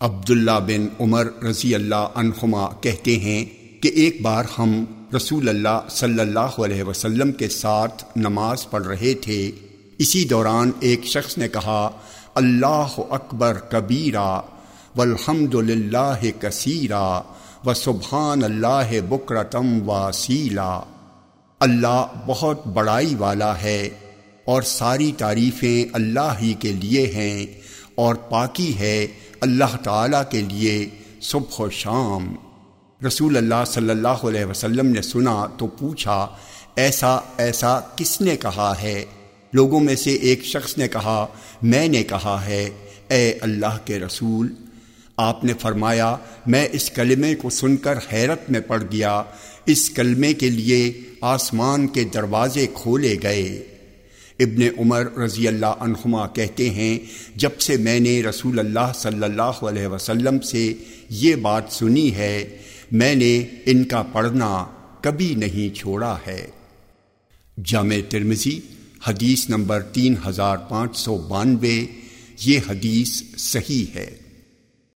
عبداللہ بن عمر رضی اللہ عنہما کہتے ہیں کہ ایک بار ہم رسول اللہ صلی اللہ علیہ وسلم کے ساتھ نماز پڑھ رہے تھے۔ اسی دوران ایک شخص نے کہا، اللہ اکبر کبیرہ والحمد للہ کثیرہ و سبحان اللہ بکرتم واسیلا اللہ بہت بڑائی والا ہے اور ساری تعریفیں اللہ ہی کے لیے ہیں اور پاکی ہے۔ اللہ تعالیٰ کے لیے صبح و شام رسول اللہ صلی اللہ علیہ وسلم نے سنا تو پوچھا، ایسا ایسا کس نے کہا ہے؟ لوگوں میں سے ایک شخص نے کہا، میں نے کہا ہے، اے اللہ کے رسول، آپ نے فرمایا، میں اس کلمے کو سن کر حیرت میں پڑ گیا۔ اس کلمے کے لیے آسمان کے دروازے کھولے گئے۔ ابن عمر رضی اللہ عنہما کہتے ہیں، جب سے میں نے رسول اللہ صلی اللہ علیہ وسلم سے یہ بات سنی ہے، میں نے ان کا پڑھنا کبھی نہیں چھوڑا ہے۔ جامع ترمزی حدیث نمبر تین ہزار پانچ سو بانوے، یہ حدیث صحیح ہے۔